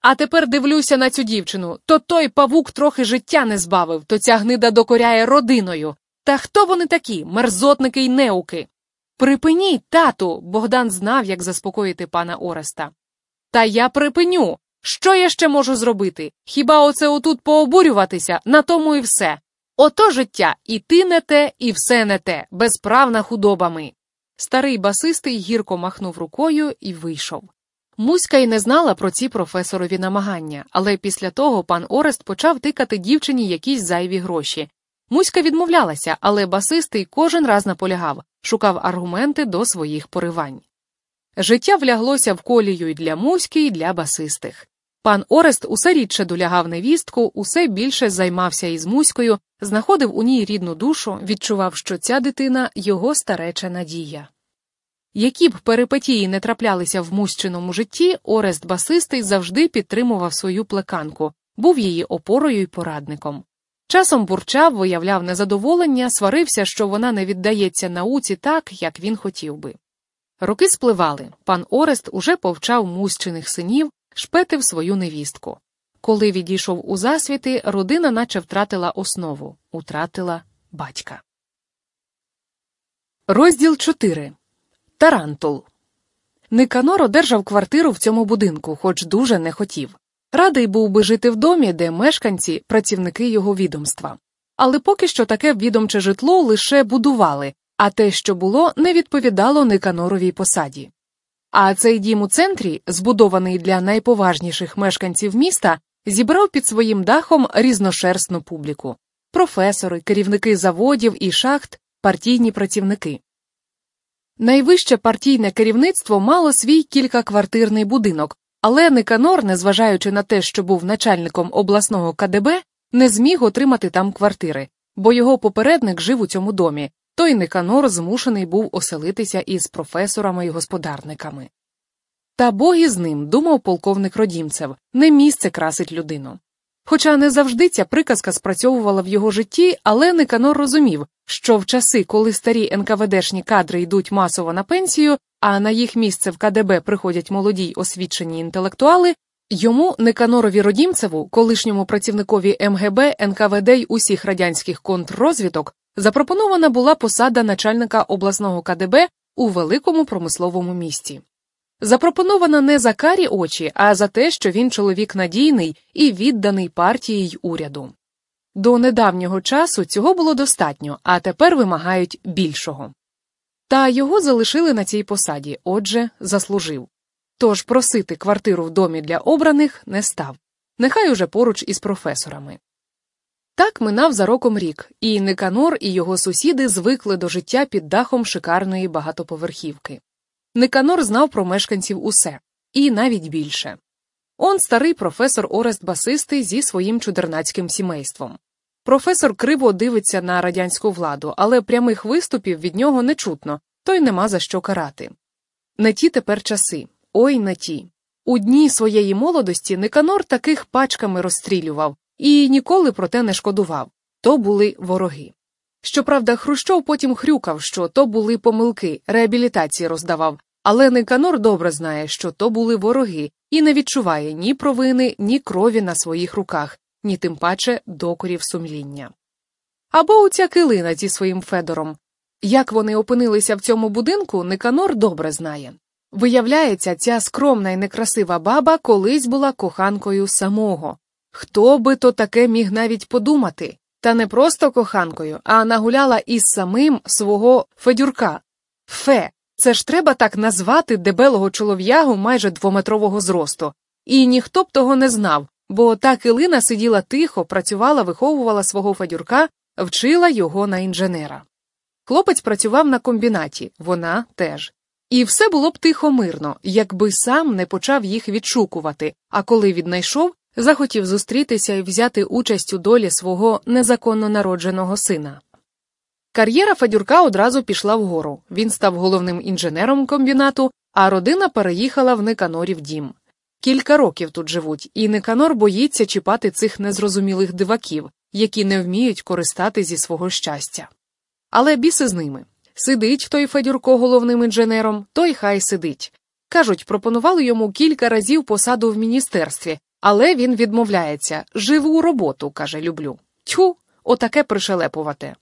А тепер дивлюся на цю дівчину то той павук трохи життя не збавив, то ця гнида докоряє родиною. Та хто вони такі, мерзотники й неуки? Припиніть, тату. Богдан знав, як заспокоїти пана Ореста. Та я припиню. Що я ще можу зробити? Хіба оце отут пообурюватися, на тому і все. Ото життя, і ти не те, і все не те, безправна худобами. Старий басистий гірко махнув рукою і вийшов. Муська й не знала про ці професорові намагання, але після того пан Орест почав тикати дівчині якісь зайві гроші. Муська відмовлялася, але басистий кожен раз наполягав, шукав аргументи до своїх поривань. Життя вляглося в колію й для муськи, й для басистих. Пан Орест усе рідше долягав невістку, усе більше займався із муською, знаходив у ній рідну душу, відчував, що ця дитина його стареча надія. Які б перипетії не траплялися в мущиному житті, Орест басистий завжди підтримував свою плеканку, був її опорою й порадником. Часом бурчав, виявляв незадоволення, сварився, що вона не віддається науці так, як він хотів би. Роки спливали, пан Орест уже повчав мущиних синів, шпетив свою невістку. Коли відійшов у засвіти, родина наче втратила основу, утратила батька. Розділ 4. Тарантул. Никанор одержав квартиру в цьому будинку, хоч дуже не хотів. Радий був би жити в домі, де мешканці працівники його відомства. Але поки що таке відомче житло лише будували, а те, що було, не відповідало Никаноровій посаді. А цей дім у центрі, збудований для найповажніших мешканців міста, зібрав під своїм дахом різношерстну публіку професори, керівники заводів і шахт, партійні працівники. Найвище партійне керівництво мало свій кількаквартирний будинок, але Никанор, незважаючи на те, що був начальником обласного КДБ, не зміг отримати там квартири, бо його попередник жив у цьому домі, той Никанор змушений був оселитися із професорами і господарниками. Та боги з ним, думав полковник Родімцев, не місце красить людину. Хоча не завжди ця приказка спрацьовувала в його житті, але Никанор розумів, що в часи, коли старі НКВДшні кадри йдуть масово на пенсію, а на їх місце в КДБ приходять молоді й освічені інтелектуали, йому Никанорові Родімцеву, колишньому працівникові МГБ, НКВД й усіх радянських контррозвідок, запропонована була посада начальника обласного КДБ у великому промисловому місті. Запропонована не за карі очі, а за те, що він чоловік надійний і відданий партії й уряду. До недавнього часу цього було достатньо, а тепер вимагають більшого. Та його залишили на цій посаді, отже, заслужив. Тож просити квартиру в домі для обраних не став, нехай уже поруч із професорами. Так минав за роком рік, і Никанор і його сусіди звикли до життя під дахом шикарної багатоповерхівки. Никанор знав про мешканців усе, і навіть більше. Он старий професор Орест Басистий зі своїм чудернацьким сімейством. Професор криво дивиться на радянську владу, але прямих виступів від нього не чутно, то й нема за що карати. Не ті тепер часи, ой не ті. У дні своєї молодості Никанор таких пачками розстрілював і ніколи про те не шкодував то були вороги. Щоправда, Хрущов потім хрюкав, що то були помилки, реабілітації роздавав, але Никанор добре знає, що то були вороги, і не відчуває ні провини, ні крові на своїх руках, ні тим паче докорів сумління. Або оця килина зі своїм Федором. Як вони опинилися в цьому будинку, Никанор добре знає. Виявляється, ця скромна і некрасива баба колись була коханкою самого. Хто би то таке міг навіть подумати? Та не просто коханкою, а нагуляла із самим свого Федюрка. Фе, це ж треба так назвати дебелого чолов'ягу майже двометрового зросту. І ніхто б того не знав, бо та килина сиділа тихо, працювала, виховувала свого Федюрка, вчила його на інженера. Хлопець працював на комбінаті, вона теж. І все було б тихо мирно, якби сам не почав їх відшукувати, а коли віднайшов, захотів зустрітися і взяти участь у долі свого незаконно народженого сина. Кар'єра Федюрка одразу пішла вгору. Він став головним інженером комбінату, а родина переїхала в Никанорів дім. Кілька років тут живуть, і Никанор боїться чіпати цих незрозумілих диваків, які не вміють користати зі свого щастя. Але біси з ними. Сидить той Федюрко головним інженером, той хай сидить. Кажуть, пропонували йому кілька разів посаду в міністерстві, але він відмовляється живу роботу, каже, люблю. Тьху, отаке пришелепувати.